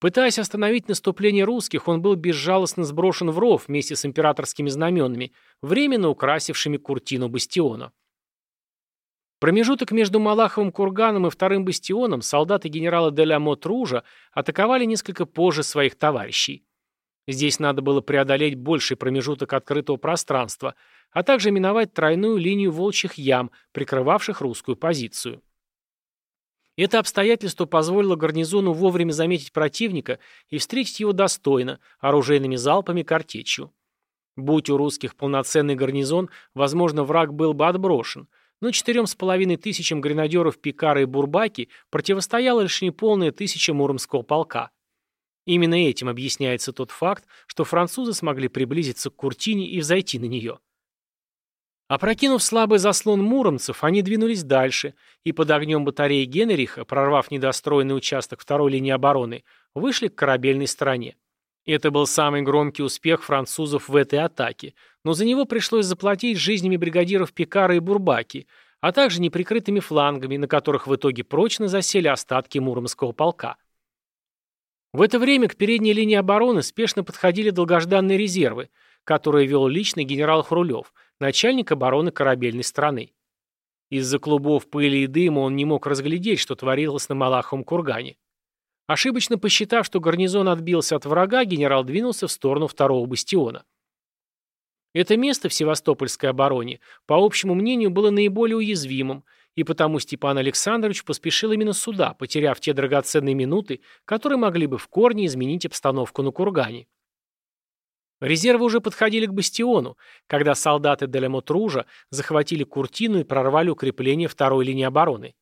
Пытаясь остановить наступление русских, он был безжалостно сброшен в ров вместе с императорскими знаменами, временно украсившими куртину бастиона. Промежуток между Малаховым курганом и вторым бастионом солдаты генерала Деля Мотружа атаковали несколько позже своих товарищей. Здесь надо было преодолеть больший промежуток открытого пространства, а также миновать тройную линию волчьих ям, прикрывавших русскую позицию. Это обстоятельство позволило гарнизону вовремя заметить противника и встретить его достойно, оружейными залпами картечью. Будь у русских полноценный гарнизон, возможно, враг был бы отброшен – но четырем с половиной тысячам гренадеров Пикара и Бурбаки противостояла лишь неполная тысяча Муромского полка. Именно этим объясняется тот факт, что французы смогли приблизиться к Куртине и взойти на нее. Опрокинув слабый заслон муромцев, они двинулись дальше и под огнем батареи Генриха, прорвав недостроенный участок второй линии обороны, вышли к корабельной стороне. Это был самый громкий успех французов в этой атаке, но за него пришлось заплатить жизнями бригадиров Пикара и Бурбаки, а также неприкрытыми флангами, на которых в итоге прочно засели остатки Муромского полка. В это время к передней линии обороны спешно подходили долгожданные резервы, которые вел лично генерал Хрулев, начальник обороны корабельной страны. Из-за клубов пыли и дыма он не мог разглядеть, что творилось на Малаховом кургане. Ошибочно посчитав, что гарнизон отбился от врага, генерал двинулся в сторону второго бастиона. Это место в Севастопольской обороне, по общему мнению, было наиболее уязвимым, и потому Степан Александрович поспешил именно сюда, потеряв те драгоценные минуты, которые могли бы в корне изменить обстановку на кургане. Резервы уже подходили к бастиону, когда солдаты Делемотружа захватили Куртину и прорвали укрепление второй линии обороны.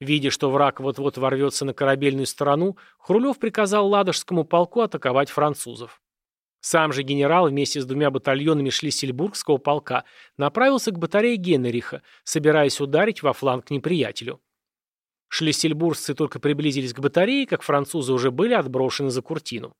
Видя, что враг вот-вот ворвется на корабельную сторону, Хрулев приказал Ладожскому полку атаковать французов. Сам же генерал вместе с двумя батальонами Шлиссельбургского полка направился к батарее Генриха, собираясь ударить во фланг неприятелю. Шлиссельбургцы только приблизились к батарее, как французы уже были отброшены за Куртину.